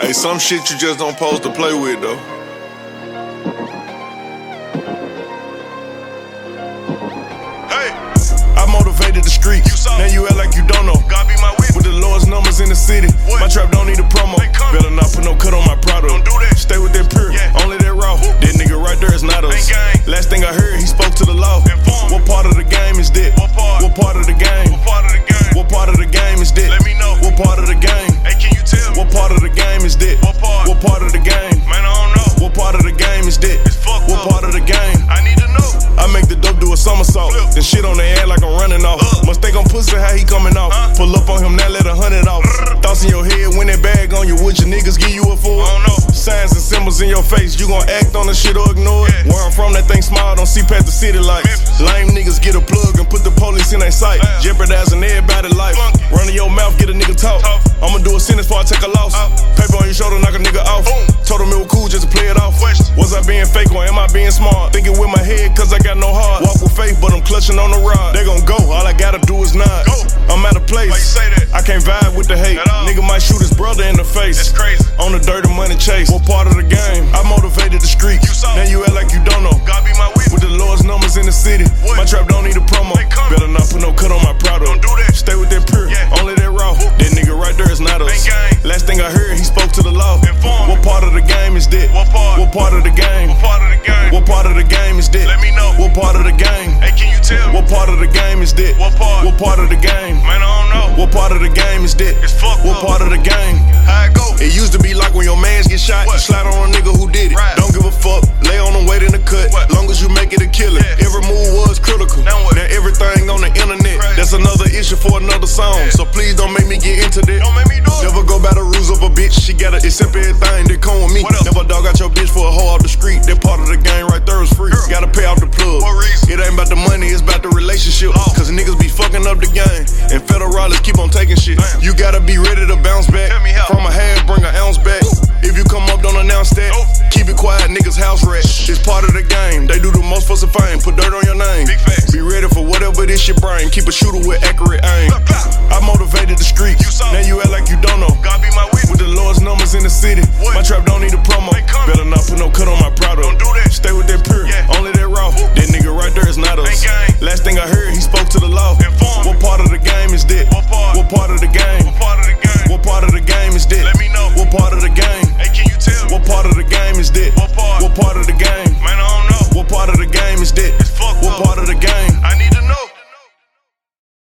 Hey, some shit you just don't pose to play with though. Hey, I motivated the street. You saw. Now you act like you don't know. Shit on their head like I'm running off. Uh. Must think I'm pussy how he coming off. Huh? Pull up on him, now let a hundred off. Thoughts in your head when that bag on you, would your niggas give you a fool? I don't know. Signs and symbols in your face, you gon' act on the shit or ignore it. Yeah. Where I'm from, that thing smile, don't see past the city lights. Memphis. Lame niggas get a plug and put the police in their sight. Damn. Jeopardizing everybody's life. Running your mouth, get a nigga talk. Tough. I'ma do a sentence before I take a loss. Paper on your shoulder, knock a nigga off. Boom. Fake or am I being smart? Thinking with my head, cause I got no heart. Walk with faith, but I'm clutching on the rod. They gon' go, all I gotta do is nod. Go. I'm out of place. Why you say that? I can't vibe with the hate. Nigga might shoot his brother in the face. That's crazy. On the dirty money chase. What part of the game? I motivated the street. You. Now you act like you don't know. God be my witness. With the lowest numbers in the city. What? My trap don't need a promo. Better not put no cut on my product. Don't do that. Stay with that pure. Yeah. Only that raw. That nigga right there is not us. Last thing I heard, he spoke to the law. Inform me. What part of the game is that? What part? What part of the game? Part of the game? Hey, can you tell? What part of the game is that? What part? What part of the game? Man, I don't know. What part of the game is that? It's fucked What part of the game? How it go? It used to be like when your mans get shot, you What? slide on a nigga who did it. Right. Don't give a fuck, lay on him, wait in the cut. What? Long as you make it a killer. Yeah. Every move was critical. Now what? everything on the internet. Crazy. That's another issue for another song. Yeah. So please don't make me get into Gotta pay off the plug. It ain't about the money, it's about the relationship. Law. Cause niggas be fucking up the game. And federalists keep on taking shit. Damn. You gotta be ready to bounce back. Tell me how. From a half, bring an ounce back. If you come up, don't announce that. Keep it quiet, niggas house rat. It's part of the game. They do the most for some fame. Put dirt on your name. Big facts. Be ready for whatever this shit bring. Keep a shooter with accurate aim. Blah, blah. I motivated